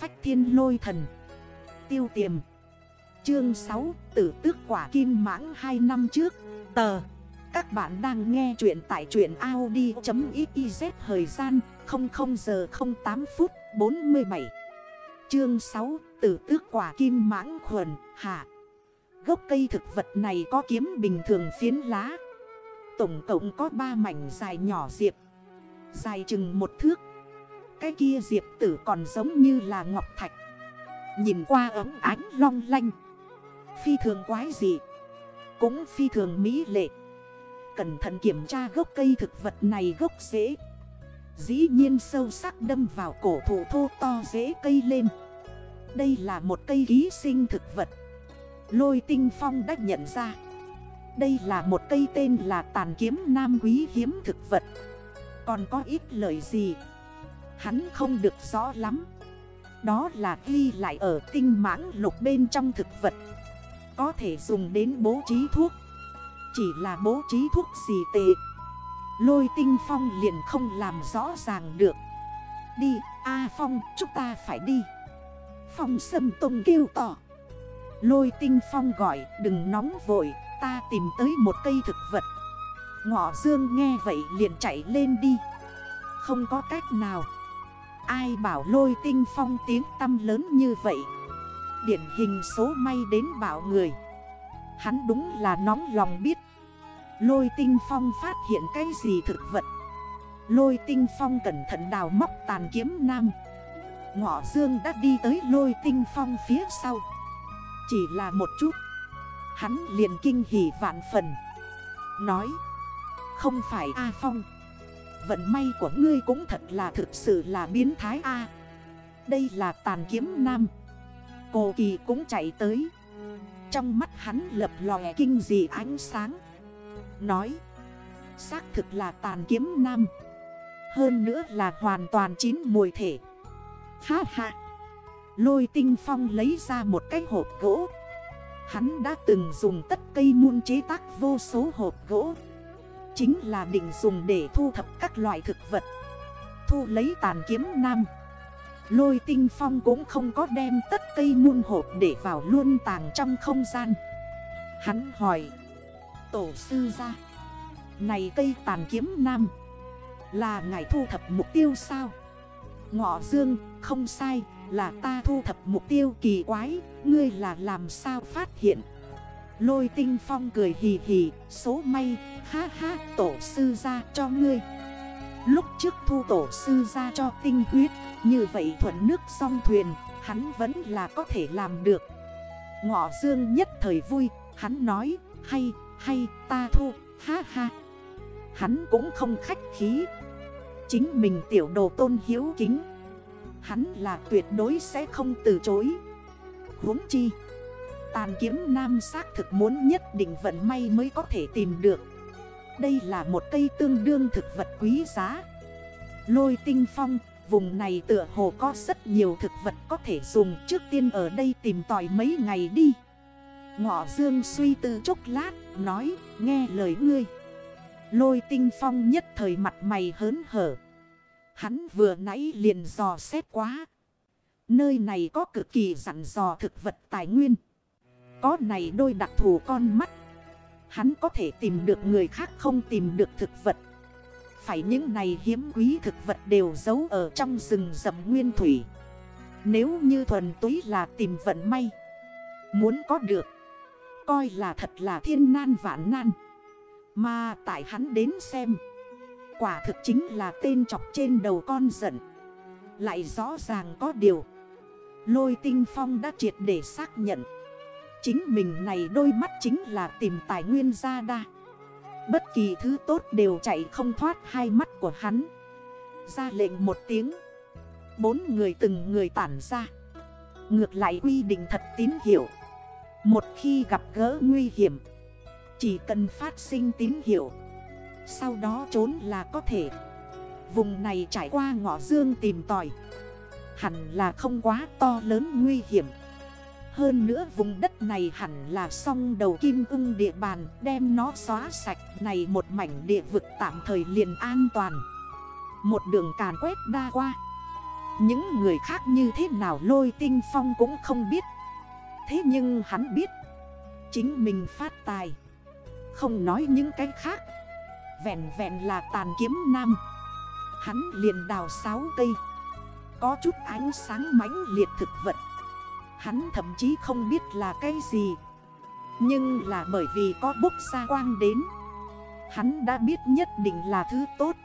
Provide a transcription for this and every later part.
phách thiên lôi thần. Tiêu tiềm. Chương 6 Tử tước quả kim mãng 2 năm trước. Tờ. Các bạn đang nghe chuyện tại chuyện Audi.xyz Thời gian 00 giờ 08 phút 47 Chương 6 Tử tước quả kim mãng khuẩn. Hạ Gốc cây thực vật này có kiếm bình thường phiến lá. Tổng cộng có 3 mảnh dài nhỏ diệp. Dài chừng một thước. Cái kia diệp tử còn giống như là ngọc thạch. Nhìn qua ấm ánh long lanh. Phi thường quái dị. Cũng phi thường mỹ lệ. Cẩn thận kiểm tra gốc cây thực vật này gốc rễ. Dĩ nhiên sâu sắc đâm vào cổ thụ thô to rễ cây lên. Đây là một cây ký sinh thực vật. Lôi tinh phong đã nhận ra. Đây là một cây tên là tàn kiếm nam quý hiếm thực vật. Còn có ít lời gì? Hắn không được rõ lắm. Đó là ghi lại ở tinh mãng lục bên trong thực vật. Có thể dùng đến bố trí thuốc. Chỉ là bố trí thuốc gì tệ. Lôi tinh phong liền không làm rõ ràng được. Đi, A Phong, chúng ta phải đi. Phong sâm tông kêu tỏ Lôi tinh phong gọi, đừng nóng vội, ta tìm tới một cây thực vật. Ngọ dương nghe vậy liền chạy lên đi. Không có cách nào. Ai bảo lôi tinh phong tiếng tâm lớn như vậy? Điển hình số may đến bảo người. Hắn đúng là nóng lòng biết. Lôi tinh phong phát hiện cái gì thực vật? Lôi tinh phong cẩn thận đào móc tàn kiếm nam. Ngọ dương đã đi tới lôi tinh phong phía sau. Chỉ là một chút. Hắn liền kinh hỉ vạn phần. Nói, Không phải A Phong. Vận may của ngươi cũng thật là thực sự là biến thái A. Đây là tàn kiếm nam. Cô kỳ cũng chạy tới. Trong mắt hắn lập lòe kinh dị ánh sáng. Nói, Xác thực là tàn kiếm nam. Hơn nữa là hoàn toàn chín mùi thể. Ha ha. Lôi tinh phong lấy ra một cái hộp gỗ. Hắn đã từng dùng tất cây muôn chế tác vô số hộp gỗ. Chính là định dùng để thu thập các loại thực vật. Thu lấy tàn kiếm nam. Lôi tinh phong cũng không có đem tất cây muôn hộp để vào luôn tàng trong không gian. Hắn hỏi, Tổ sư ra Này cây tàn kiếm nam Là ngài thu thập mục tiêu sao? Ngọ dương, không sai, Là ta thu thập mục tiêu kỳ quái, Ngươi là làm sao phát hiện? Lôi tinh phong cười hì hì, Số may, ha ha, tổ sư ra cho ngươi. Lúc trước thu tổ sư ra cho tinh huyết, Như vậy thuận nước song thuyền, Hắn vẫn là có thể làm được. Ngọ dương nhất thời vui, Hắn nói, hay hay, ta thu, ha ha. Hắn cũng không khách khí. Chính mình tiểu đồ tôn hiếu kính, Hắn là tuyệt đối sẽ không từ chối. Huống chi Tàn kiếm nam xác thực muốn nhất định vận may mới có thể tìm được. Đây là một cây tương đương thực vật quý giá. Lôi tinh phong, Vùng này tựa hồ có rất nhiều thực vật có thể dùng Trước tiên ở đây tìm tòi mấy ngày đi. Ngọ dương suy tư chốc lát, Nói, nghe lời ngươi. Lôi tinh phong nhất thời mặt mày hớn hở. Hắn vừa nãy liền dò xét quá. Nơi này có cực kỳ dặn dò thực vật tài nguyên. Có này đôi đặc thù con mắt. Hắn có thể tìm được người khác không tìm được thực vật. Phải những này hiếm quý thực vật đều giấu ở trong rừng rậm nguyên thủy. Nếu như thuần túy là tìm vận may, Muốn có được, Coi là thật là thiên nan vạn nan. Mà tại hắn đến xem, Quả thực chính là tên chọc trên đầu con giận. Lại rõ ràng có điều, Lôi tinh phong đã triệt để xác nhận. Chính mình này đôi mắt chính là tìm tài nguyên ra đa. Bất kỳ thứ tốt đều chạy không thoát hai mắt của hắn. Ra lệnh một tiếng. Bốn người từng người tản ra. Ngược lại quy định thật tín hiệu. Một khi gặp gỡ nguy hiểm, Chỉ cần phát sinh tín hiệu, Sau đó trốn là có thể. Vùng này trải qua ngõ dương tìm tòi. Hẳn là không quá to lớn nguy hiểm. Hơn nữa vùng đất này hẳn là song đầu kim ưng địa bàn, Đem nó xóa sạch. Này một mảnh địa vực tạm thời liền an toàn. Một đường càn quét đa qua. Những người khác như thế nào lôi tinh phong cũng không biết. Thế nhưng hắn biết, Chính mình phát tài. Không nói những cái khác. Vẹn vẹn là tàn kiếm nam. Hắn liền đào sáu cây. Có chút ánh sáng mãnh liệt thực vật. Hắn thậm chí không biết là cái gì. Nhưng là bởi vì có bốc xa quang đến, Hắn đã biết nhất định là thứ tốt.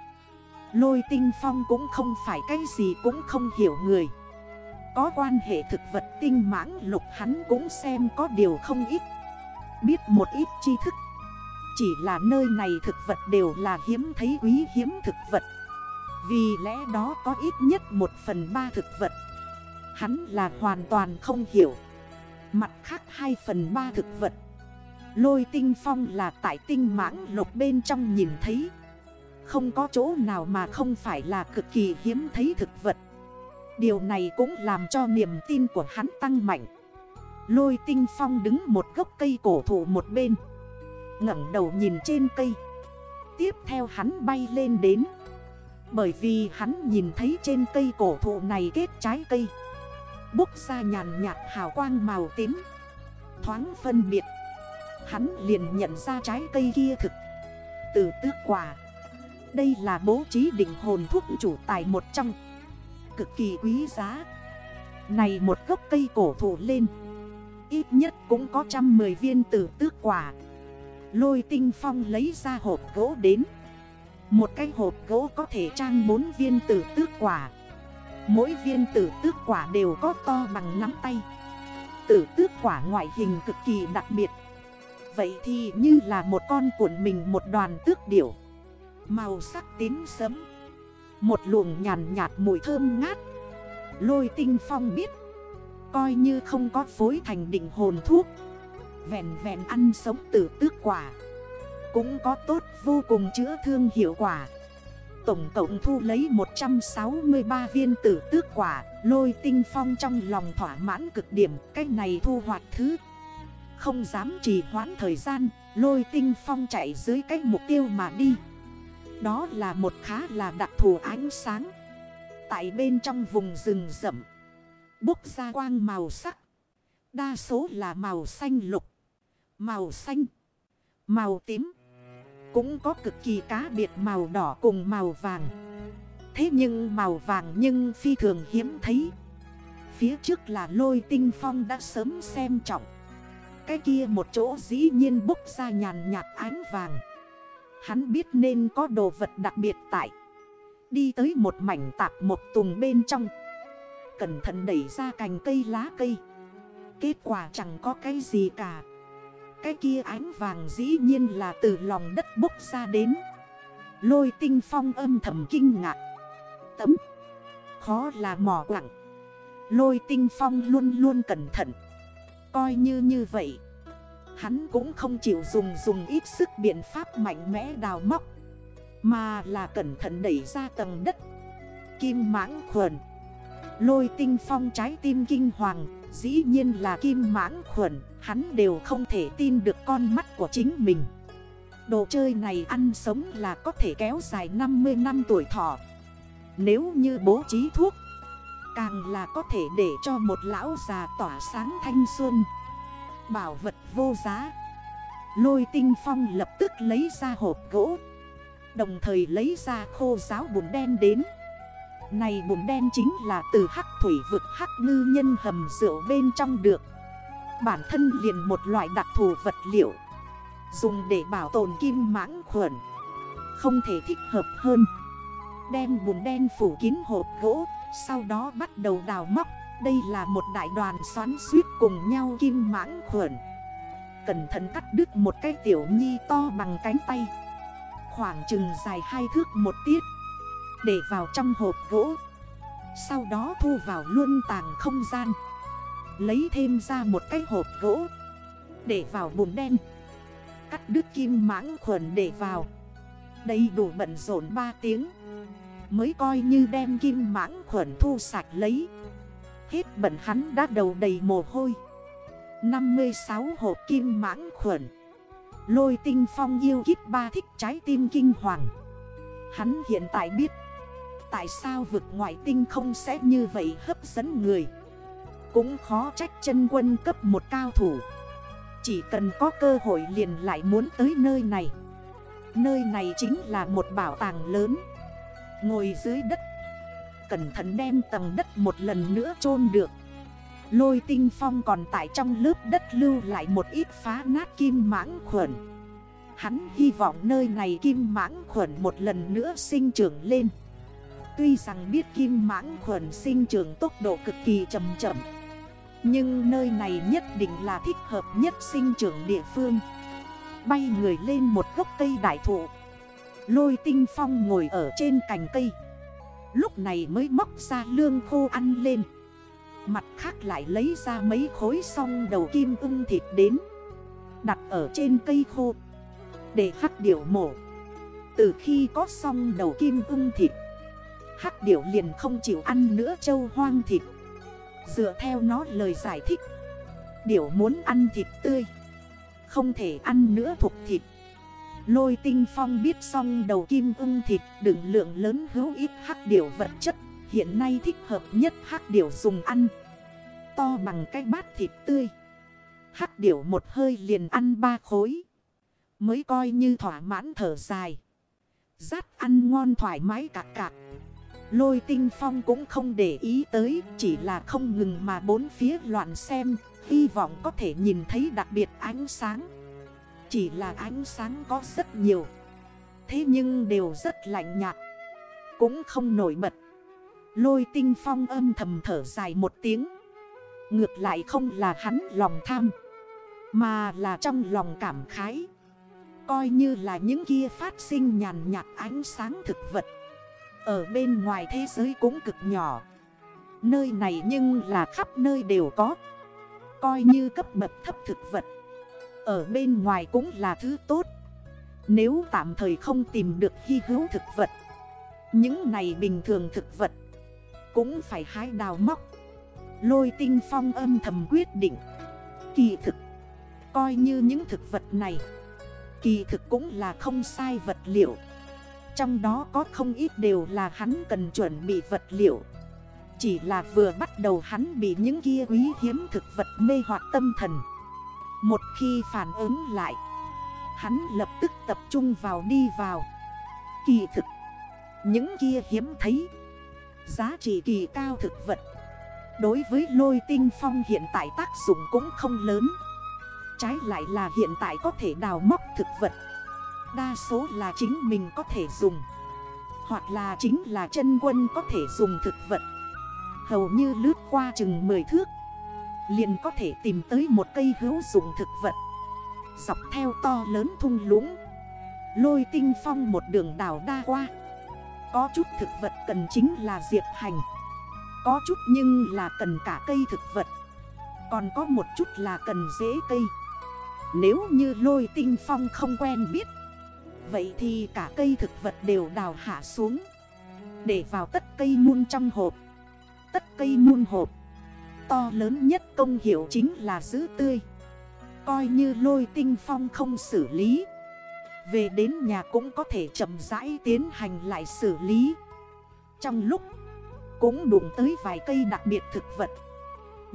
Lôi tinh phong cũng không phải cái gì cũng không hiểu người. Có quan hệ thực vật tinh mãng lục hắn cũng xem có điều không ít. Biết một ít tri thức. Chỉ là nơi này thực vật đều là hiếm thấy quý hiếm thực vật. Vì lẽ đó có ít nhất một phần ba thực vật. Hắn là hoàn toàn không hiểu. Mặt khác 2 phần 3 thực vật. Lôi tinh phong là tại tinh mãng lục bên trong nhìn thấy. Không có chỗ nào mà không phải là cực kỳ hiếm thấy thực vật. Điều này cũng làm cho niềm tin của hắn tăng mạnh. Lôi tinh phong đứng một gốc cây cổ thụ một bên. ngẩng đầu nhìn trên cây. Tiếp theo hắn bay lên đến. Bởi vì hắn nhìn thấy trên cây cổ thụ này kết trái cây. Bốc ra nhàn nhạt hào quang màu tím. Thoáng phân biệt, Hắn liền nhận ra trái cây kia thực. Từ tước quả Đây là bố trí định hồn thuốc chủ tài một trong. Cực kỳ quý giá. Này một gốc cây cổ thụ lên, Ít nhất cũng có trăm mười viên tử tước quả Lôi tinh phong lấy ra hộp gỗ đến. Một cái hộp gỗ có thể trang 4 viên tử tước quả Mỗi viên tử tước quả đều có to bằng nắm tay. Tử tước quả ngoại hình cực kỳ đặc biệt. Vậy thì như là một con cuộn mình một đoàn tước điểu. Màu sắc tím sấm Một luồng nhàn nhạt mùi thơm ngát. Lôi tinh phong biết. Coi như không có phối thành định hồn thuốc. Vẹn vẹn ăn sống tử tước quả. Cũng có tốt vô cùng chữa thương hiệu quả. Tổng cộng thu lấy 163 viên tử tước quả, Lôi tinh phong trong lòng thỏa mãn cực điểm Cách này thu hoạch thứ. Không dám trì hoãn thời gian, Lôi tinh phong chạy dưới cách mục tiêu mà đi. Đó là một khá là đặc thù ánh sáng. Tại bên trong vùng rừng rậm, Bốc ra quang màu sắc. Đa số là màu xanh lục, Màu xanh, Màu tím cũng có cực kỳ cá biệt màu đỏ cùng màu vàng. Thế nhưng màu vàng nhưng phi thường hiếm thấy. Phía trước là lôi tinh phong đã sớm xem trọng. Cái kia một chỗ dĩ nhiên bốc ra nhàn nhạt ánh vàng. Hắn biết nên có đồ vật đặc biệt tại. Đi tới một mảnh tạp một tùng bên trong. Cẩn thận đẩy ra cành cây lá cây. Kết quả chẳng có cái gì cả cái kia ánh vàng dĩ nhiên là từ lòng đất bốc ra đến. Lôi tinh phong âm thầm kinh ngạc. Tấm. Khó là mỏ quặng. Lôi tinh phong luôn luôn cẩn thận. Coi như như vậy, Hắn cũng không chịu dùng dùng ít sức biện pháp mạnh mẽ đào móc, Mà là cẩn thận đẩy ra tầng đất. Kim mãng khuẩn. Lôi tinh phong trái tim kinh hoàng. Dĩ nhiên là kim mãng khuẩn, Hắn đều không thể tin được con mắt của chính mình. Đồ chơi này ăn sống là có thể kéo dài 50 năm tuổi thọ. Nếu như bố trí thuốc, Càng là có thể để cho một lão già tỏa sáng thanh xuân. Bảo vật vô giá. Lôi tinh phong lập tức lấy ra hộp gỗ, Đồng thời lấy ra khô giáo bùn đen đến. Này bùn đen chính là từ hắc thủy vực hắc ngư nhân hầm rượu bên trong được. Bản thân liền một loại đặc thù vật liệu. Dùng để bảo tồn kim mãng khuẩn. Không thể thích hợp hơn. Đem bùn đen phủ kín hộp gỗ, Sau đó bắt đầu đào móc. Đây là một đại đoàn xoắn suýt cùng nhau kim mãng khuẩn. Cẩn thận cắt đứt một cái tiểu nhi to bằng cánh tay. Khoảng chừng dài hai thước một tiết. Để vào trong hộp gỗ. Sau đó thu vào luôn tàng không gian. Lấy thêm ra một cái hộp gỗ Để vào bùn đen. Cắt đứt kim mãng khuẩn để vào. Đây đủ bận rộn 3 tiếng. Mới coi như đem kim mãng khuẩn thu sạch lấy. Hết bận hắn đã đầu đầy mồ hôi. 56 hộp kim mãng khuẩn. Lôi tinh phong yêu kiếp ba thích trái tim kinh hoàng. Hắn hiện tại biết. Tại sao vực ngoại tinh không sẽ như vậy hấp dẫn người? Cũng khó trách chân quân cấp một cao thủ. Chỉ cần có cơ hội liền lại muốn tới nơi này. Nơi này chính là một bảo tàng lớn. Ngồi dưới đất. Cẩn thận đem tầng đất một lần nữa chôn được. Lôi tinh phong còn tại trong lớp đất lưu lại một ít phá nát kim mãng khuẩn. Hắn hy vọng nơi này kim mãng khuẩn một lần nữa sinh trưởng lên. Tuy rằng biết kim mãng khuẩn sinh trưởng tốc độ cực kỳ chậm chậm, Nhưng nơi này nhất định là thích hợp nhất sinh trưởng địa phương. Bay người lên một gốc cây đại thụ, Lôi tinh phong ngồi ở trên cành cây. Lúc này mới móc ra lương khô ăn lên. Mặt khác lại lấy ra mấy khối song đầu kim ưng thịt đến, Đặt ở trên cây khô, Để hắc điểu mổ. Từ khi có song đầu kim ưng thịt Hắc điểu liền không chịu ăn nữa châu hoang thịt. Dựa theo nó lời giải thích. Điểu muốn ăn thịt tươi. Không thể ăn nữa thuộc thịt. Lôi tinh phong biết xong đầu kim ưng thịt đựng lượng lớn hữu ít hắc điểu vật chất. Hiện nay thích hợp nhất hắc điểu dùng ăn. To bằng cái bát thịt tươi. Hắc điểu một hơi liền ăn ba khối. Mới coi như thỏa mãn thở dài. Rát ăn ngon thoải mái cạc cạc. Lôi tinh phong cũng không để ý tới, Chỉ là không ngừng mà bốn phía loạn xem, Hy vọng có thể nhìn thấy đặc biệt ánh sáng. Chỉ là ánh sáng có rất nhiều, Thế nhưng đều rất lạnh nhạt, Cũng không nổi bật. Lôi tinh phong âm thầm thở dài một tiếng, Ngược lại không là hắn lòng tham, Mà là trong lòng cảm khái. Coi như là những kia phát sinh nhàn nhạt ánh sáng thực vật. Ở bên ngoài thế giới cũng cực nhỏ. Nơi này nhưng là khắp nơi đều có. Coi như cấp bậc thấp thực vật. Ở bên ngoài cũng là thứ tốt. Nếu tạm thời không tìm được hy hữu thực vật, Những này bình thường thực vật Cũng phải hái đào móc. Lôi tinh phong âm thầm quyết định. Kỳ thực, Coi như những thực vật này, Kỳ thực cũng là không sai vật liệu. Trong đó có không ít đều là hắn cần chuẩn bị vật liệu. Chỉ là vừa bắt đầu hắn bị những kia quý hiếm thực vật mê hoặc tâm thần. Một khi phản ứng lại, Hắn lập tức tập trung vào đi vào. Kỳ thực, Những kia hiếm thấy, Giá trị kỳ cao thực vật, Đối với lôi tinh phong hiện tại tác dụng cũng không lớn. Trái lại là hiện tại có thể đào móc thực vật. Đa số là chính mình có thể dùng. Hoặc là chính là chân quân có thể dùng thực vật. Hầu như lướt qua chừng 10 thước, liền có thể tìm tới một cây hữu dụng thực vật. Dọc theo to lớn thung lũng, Lôi tinh phong một đường đào đa qua. Có chút thực vật cần chính là diệp hành, có chút nhưng là cần cả cây thực vật. Còn có một chút là cần dễ cây. Nếu như lôi tinh phong không quen biết Vậy thì cả cây thực vật đều đào hạ xuống. Để vào tất cây muôn trong hộp. Tất cây muôn hộp. To lớn nhất công hiệu chính là giữ tươi. Coi như lôi tinh phong không xử lý. Về đến nhà cũng có thể chậm rãi tiến hành lại xử lý. Trong lúc cũng đụng tới vài cây đặc biệt thực vật,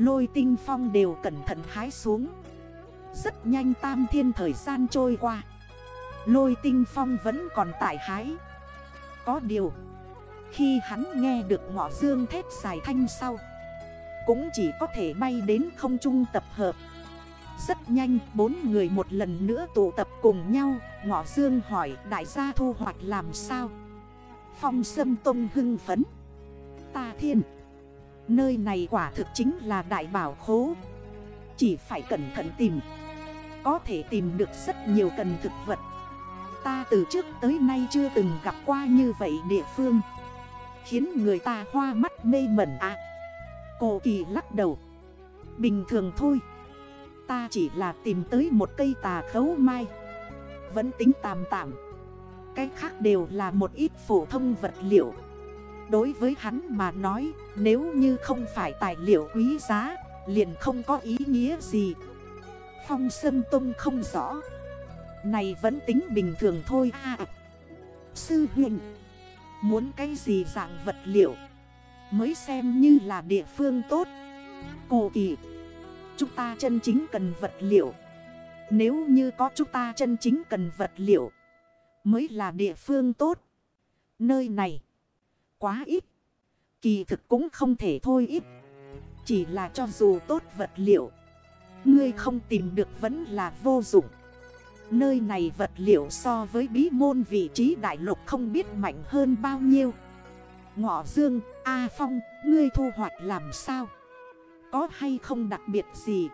Lôi tinh phong đều cẩn thận hái xuống. Rất nhanh tam thiên thời gian trôi qua. Lôi tinh phong vẫn còn tại hái. Có điều, Khi hắn nghe được ngọ dương thét dài thanh sau, Cũng chỉ có thể bay đến không trung tập hợp. Rất nhanh, bốn người một lần nữa tụ tập cùng nhau, Ngọ dương hỏi, đại gia thu hoạch làm sao? Phong sâm tông hưng phấn. Ta thiên, Nơi này quả thực chính là đại bảo khố. Chỉ phải cẩn thận tìm, Có thể tìm được rất nhiều cần thực vật. Ta từ trước tới nay chưa từng gặp qua như vậy địa phương. Khiến người ta hoa mắt mê mẩn à. Cô kỳ lắc đầu. Bình thường thôi. Ta chỉ là tìm tới một cây tà khấu mai. Vẫn tính tạm tạm. Cái khác đều là một ít phổ thông vật liệu. Đối với hắn mà nói, Nếu như không phải tài liệu quý giá, Liền không có ý nghĩa gì. Phong Sâm Tông không rõ. Này vẫn tính bình thường thôi. À Sư huynh, Muốn cái gì dạng vật liệu? Mới xem như là địa phương tốt. Cổ kỳ, Chúng ta chân chính cần vật liệu. Nếu như có chúng ta chân chính cần vật liệu, Mới là địa phương tốt. Nơi này, Quá ít. Kỳ thực cũng không thể thôi ít. Chỉ là cho dù tốt vật liệu, Ngươi không tìm được vẫn là vô dụng. Nơi này vật liệu so với bí môn vị trí đại lục không biết mạnh hơn bao nhiêu Ngọ Dương, A Phong, ngươi thu hoạch làm sao? Có hay không đặc biệt gì?